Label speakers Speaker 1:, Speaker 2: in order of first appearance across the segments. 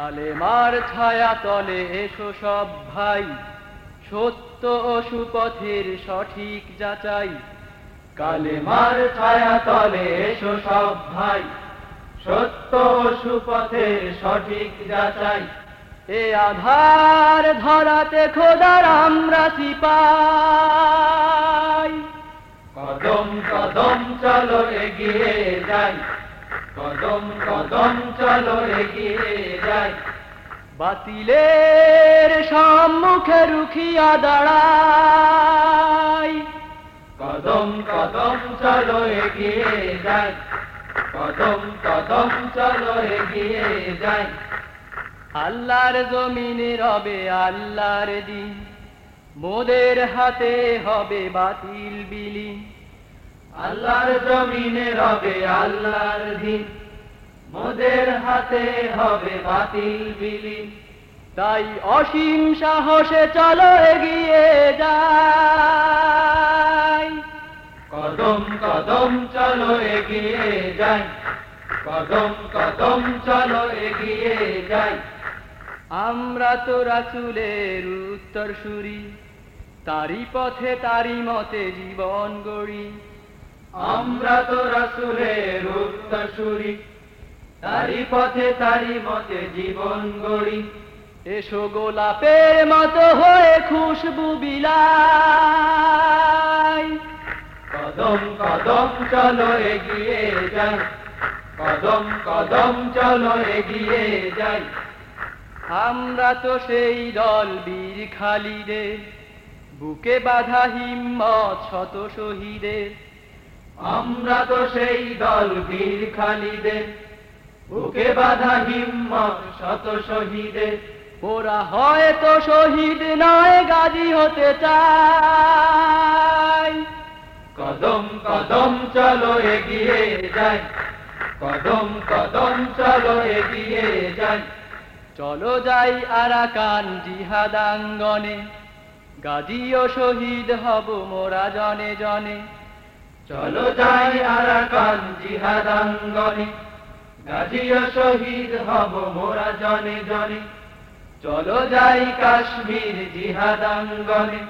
Speaker 1: কালেমার ছায়া তলে এসো সব ভাই। সত্য ও সুপথের সঠিক যাচাই।
Speaker 2: কালেমার ছায়া তলে এসো সব ভাই। সত্য ও সুপথের সঠিক যাচাই।
Speaker 1: এ আধার ধরাতে খোদার আমরা সিপাই।
Speaker 2: কদম কদম চলো এগিয়ে যাই। কদম কদম চলো এগিয়ে যাই।
Speaker 1: বাতিলের সম্মুখে রুখিয়া দাঁড়াই।
Speaker 2: কদম কদম চলো এগিয়ে যাই। কদম কদম চলো এগিয়ে যাই।
Speaker 1: আল্লাহর জমিনে রবে আল্লাহর দিন। মোদের হাতে হবে বাতিল বিলি
Speaker 2: আল্লাহর জমিনে রবে আল্লাহর দিন। মোদের হাতে হবে বাতিল বিলি
Speaker 1: তাই অসীম সাহসে চলো এগিয়ে যাই।
Speaker 2: কদম কদম চলো এগিয়ে যাই। কদম কদম চলো এগিয়ে যাই।
Speaker 1: আমরা তো রাসুলের উত্তর সুরি তারি পথে তারি মতে জীবন গড়ি।
Speaker 2: আমরা তো রাসুলের উত্তরসূরি। তারি পথে তারি মতে জীবন গড়ি।
Speaker 1: এসো গোলাপের মতো হয়ে খুশবু বিলাই।
Speaker 2: কদম কদম, চলো এগিয়ে যাই। কদম কদম, চলো এগিয়ে যাই।
Speaker 1: আমরা তো সেই দল বীর খালিদের। বুকে বাধা হিম্মত শত শহীদের।
Speaker 2: আমরা তো সেই দল বীর খালিদের। বুকে বাধা হিম্মত শত শহীদের।
Speaker 1: ওরা হয়তো শহীদ নয়, গাজী হতে চায়।
Speaker 2: কদম কদম, চলো এগিয়ে যাই। কদম কদম, চলো এগিয়ে যাই।
Speaker 1: চলো যাই আরাকান জিহাদাঙ্গনে। গাজী ও শহীদ হব মোরা জনে জনে।
Speaker 2: চলো যাই আরাকান জিহাদাঙ্গনে, গাজিয়া শহীদ হব মোরা জনে জনে। চলো যাই কাশ্মীর জিহাদাঙ্গনে,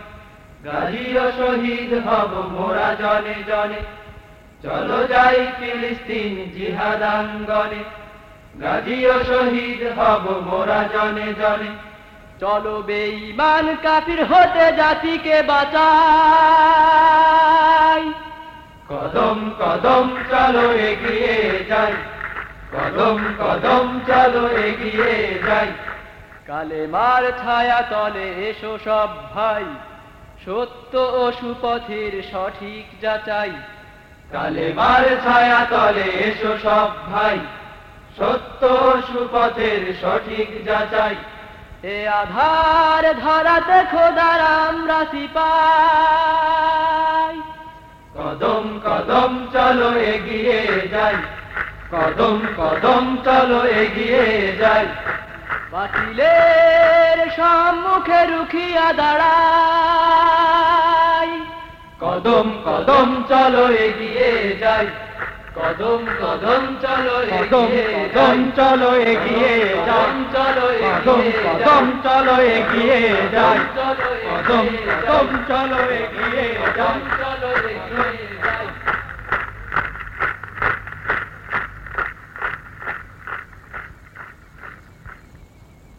Speaker 2: গাজিয়া শহীদ হব মোরা জনে জনে। চলো যাই ফিলিস্তিন জিহাদাঙ্গনে, গাজিয়া শহীদ হব মোরা জনে জনে।
Speaker 1: চলো বেঈমান কাফির হতে জাতিকে বাঁচাই
Speaker 2: কদম চলো এগিয়ে যাই। কদম কদম চলো এগিয়ে যাই।
Speaker 1: কালেমার ছায়া তলে এসো সব ভাই। সত্য ও সুপথের সঠিক যাচাই।
Speaker 2: কালেমার ছায়া তলে এসো সব ভাই। সত্য সুপথের সঠিক যাচাই।
Speaker 1: এ আধার ধরাতে খোদার আমরা সিপাই।
Speaker 2: কদম কদম চলো এগিয়ে যাই। কদম কদম চলো এগিয়ে যাই।
Speaker 1: বাতিলের সম্মুখে রুখিয়া দাঁড়াই।
Speaker 2: কদম কদম চলো এগিয়ে যাই। কদম কদম চলো এগিয়ে কদম চলো এগিয়ে যাই। চলো কদম কদম চলো এগিয়ে যাই। কদম কদম চলো এগিয়ে যাই। চলো এগিয়ে